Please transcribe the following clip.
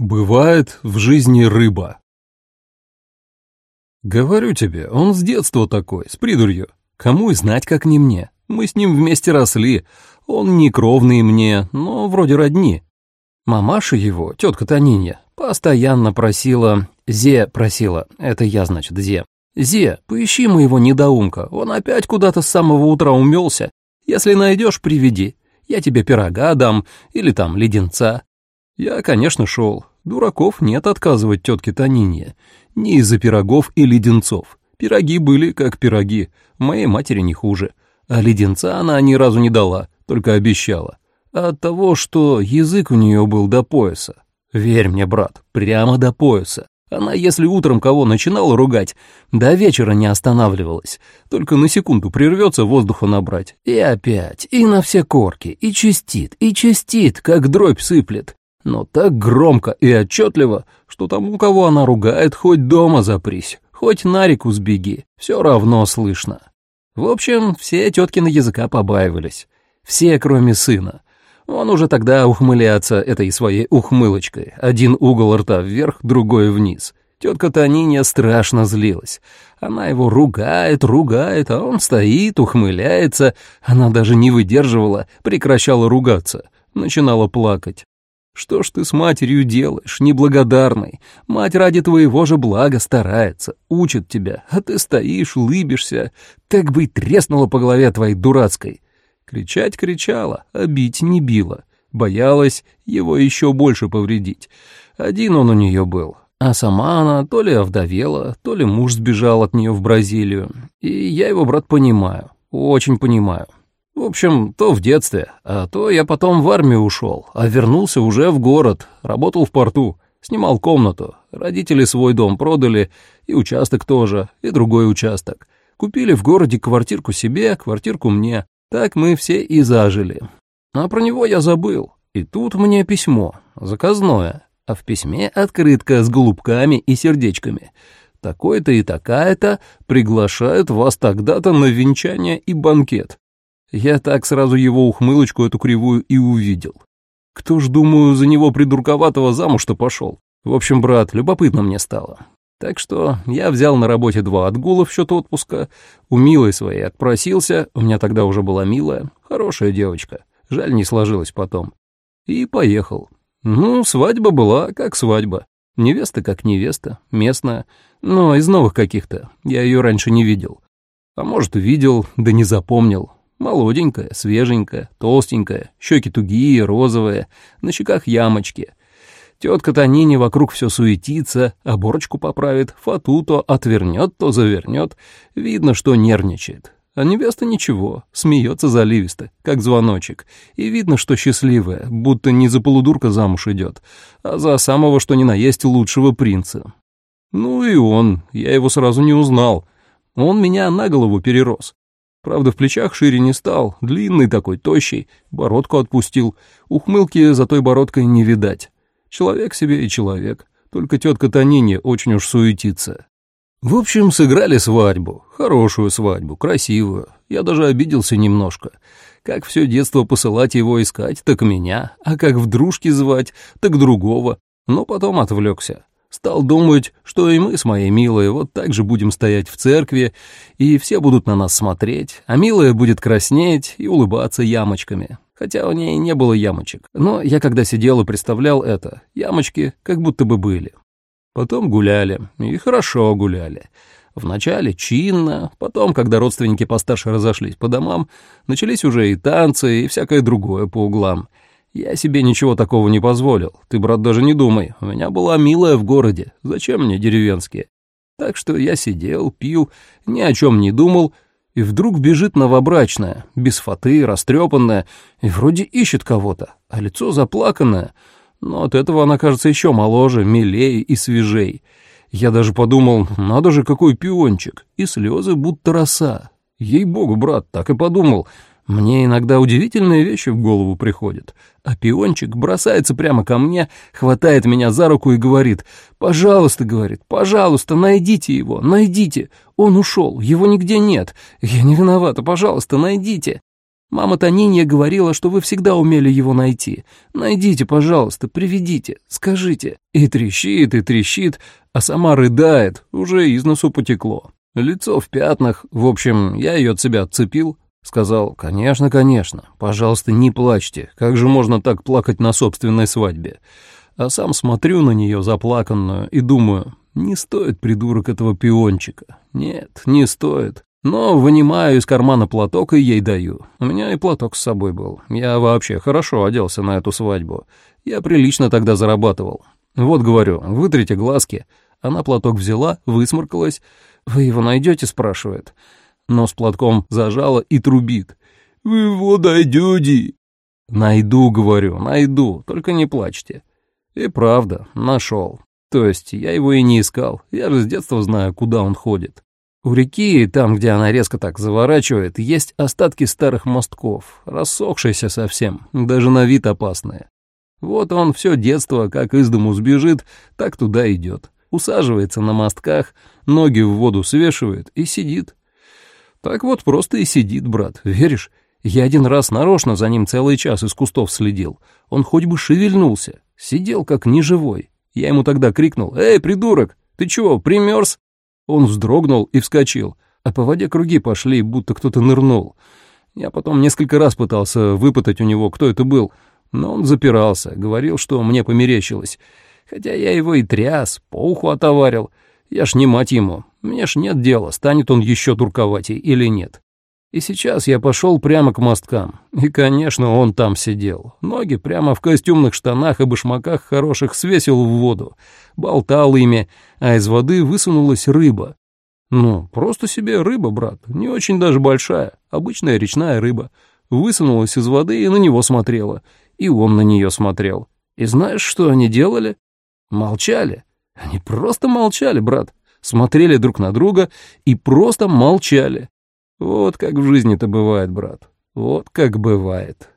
Бывает в жизни рыба. Говорю тебе, он с детства такой, с придурью. Кому и знать, как не мне. Мы с ним вместе росли. Он не кровный мне, но вроде родни. Мамаша его, тетка Танинья, постоянно просила... Зе просила, это я, значит, Зе. Зе, поищи моего недоумка, он опять куда-то с самого утра умелся. Если найдешь, приведи. Я тебе пирога дам или там леденца. Я, конечно, шел. Дураков нет отказывать тетке Танине. Не из-за пирогов и леденцов. Пироги были как пироги, моей матери не хуже. А леденца она ни разу не дала, только обещала. А от того, что язык у нее был до пояса. Верь мне, брат, прямо до пояса. Она, если утром кого начинала ругать, до вечера не останавливалась, только на секунду прервется воздуха набрать. И опять, и на все корки, и чистит, и чистит, как дробь сыплет но так громко и отчетливо, что тому, кого она ругает, хоть дома запрись, хоть на реку сбеги, все равно слышно. В общем, все теткины языка побаивались. Все, кроме сына. Он уже тогда ухмыляться этой своей ухмылочкой. Один угол рта вверх, другой вниз. Тетка Таниня страшно злилась. Она его ругает, ругает, а он стоит, ухмыляется. Она даже не выдерживала, прекращала ругаться. Начинала плакать. Что ж ты с матерью делаешь, неблагодарный? Мать ради твоего же блага старается, учит тебя, а ты стоишь, лыбишься. Так бы и треснула по голове твоей дурацкой. Кричать кричала, а бить не била. Боялась его еще больше повредить. Один он у нее был, а сама она то ли овдовела, то ли муж сбежал от нее в Бразилию. И я его, брат, понимаю, очень понимаю. В общем, то в детстве, а то я потом в армию ушел, а вернулся уже в город, работал в порту, снимал комнату. Родители свой дом продали, и участок тоже, и другой участок. Купили в городе квартирку себе, квартирку мне. Так мы все и зажили. А про него я забыл. И тут мне письмо, заказное, а в письме открытка с голубками и сердечками. Такой-то и такая-то приглашают вас тогда-то на венчание и банкет. Я так сразу его ухмылочку эту кривую и увидел. Кто ж, думаю, за него придурковатого замуж-то пошел? В общем, брат, любопытно мне стало. Так что я взял на работе два отгула в счет отпуска, у милой своей отпросился, у меня тогда уже была милая, хорошая девочка, жаль, не сложилось потом. И поехал. Ну, свадьба была как свадьба. Невеста как невеста, местная, но из новых каких-то, я ее раньше не видел. А может, видел, да не запомнил, Молоденькая, свеженькая, толстенькая, щеки тугие, розовые, на щеках ямочки. Тетка Танини вокруг все суетится, оборочку поправит, фату то отвернет, то завернет. Видно, что нервничает. А невеста ничего, смеется заливисто, как звоночек. И видно, что счастливая, будто не за полудурка замуж идет, а за самого что ни на есть лучшего принца. Ну и он, я его сразу не узнал. Он меня на голову перерос. Правда, в плечах шире не стал, длинный такой, тощий, бородку отпустил. Ухмылки за той бородкой не видать. Человек себе и человек, только тетка Танине очень уж суетится. В общем, сыграли свадьбу, хорошую свадьбу, красивую. Я даже обиделся немножко. Как все детство посылать его искать, так меня, а как в дружки звать, так другого. Но потом отвлекся. Стал думать, что и мы с моей милой вот так же будем стоять в церкви, и все будут на нас смотреть, а милая будет краснеть и улыбаться ямочками. Хотя у ней не было ямочек. Но я когда сидел и представлял это, ямочки как будто бы были. Потом гуляли, и хорошо гуляли. Вначале чинно, потом, когда родственники постарше разошлись по домам, начались уже и танцы, и всякое другое по углам — я себе ничего такого не позволил. Ты, брат, даже не думай. У меня была милая в городе. Зачем мне деревенские? Так что я сидел, пил, ни о чем не думал, и вдруг бежит новобрачная, без фаты, растрепанная, и вроде ищет кого-то, а лицо заплаканное. Но от этого она кажется еще моложе, милее и свежей. Я даже подумал, надо же, какой пиончик, и слезы будто роса. Ей-богу, брат, так и подумал — мне иногда удивительные вещи в голову приходят, а пиончик бросается прямо ко мне, хватает меня за руку и говорит, «Пожалуйста», — говорит, «пожалуйста, найдите его, найдите. Он ушел, его нигде нет. Я не виновата, пожалуйста, найдите». Мама Танинья говорила, что вы всегда умели его найти. Найдите, пожалуйста, приведите, скажите». И трещит, и трещит, а сама рыдает, уже из носу потекло. Лицо в пятнах, в общем, я ее от себя отцепил, сказал, «Конечно, конечно, пожалуйста, не плачьте, как же можно так плакать на собственной свадьбе?» А сам смотрю на нее заплаканную и думаю, не стоит, придурок, этого пиончика. Нет, не стоит. Но вынимаю из кармана платок и ей даю. У меня и платок с собой был. Я вообще хорошо оделся на эту свадьбу. Я прилично тогда зарабатывал. Вот говорю, вытрите глазки. Она платок взяла, высморкалась. «Вы его найдете?» — спрашивает. С платком зажала и трубит. «Вы его найдете?» «Найду, — говорю, — найду, только не плачьте». И правда, нашел. То есть я его и не искал, я же с детства знаю, куда он ходит. У реки, там, где она резко так заворачивает, есть остатки старых мостков, рассохшиеся совсем, даже на вид опасные. Вот он все детство, как из дому сбежит, так туда идет. Усаживается на мостках, ноги в воду свешивает и сидит. Так вот просто и сидит, брат, веришь? Я один раз нарочно за ним целый час из кустов следил. Он хоть бы шевельнулся, сидел как неживой. Я ему тогда крикнул «Эй, придурок, ты чего, примерз?» Он вздрогнул и вскочил, а по воде круги пошли, будто кто-то нырнул. Я потом несколько раз пытался выпытать у него, кто это был, но он запирался, говорил, что мне померещилось. Хотя я его и тряс, по уху отоварил. Я ж не мать ему, мне ж нет дела, станет он еще дурковатей или нет. И сейчас я пошел прямо к мосткам. И, конечно, он там сидел. Ноги прямо в костюмных штанах и башмаках хороших свесил в воду. Болтал ими, а из воды высунулась рыба. Ну, просто себе рыба, брат, не очень даже большая, обычная речная рыба. Высунулась из воды и на него смотрела. И он на нее смотрел. И знаешь, что они делали? Молчали. Они просто молчали, брат. Смотрели друг на друга и просто молчали. Вот как в жизни-то бывает, брат. Вот как бывает.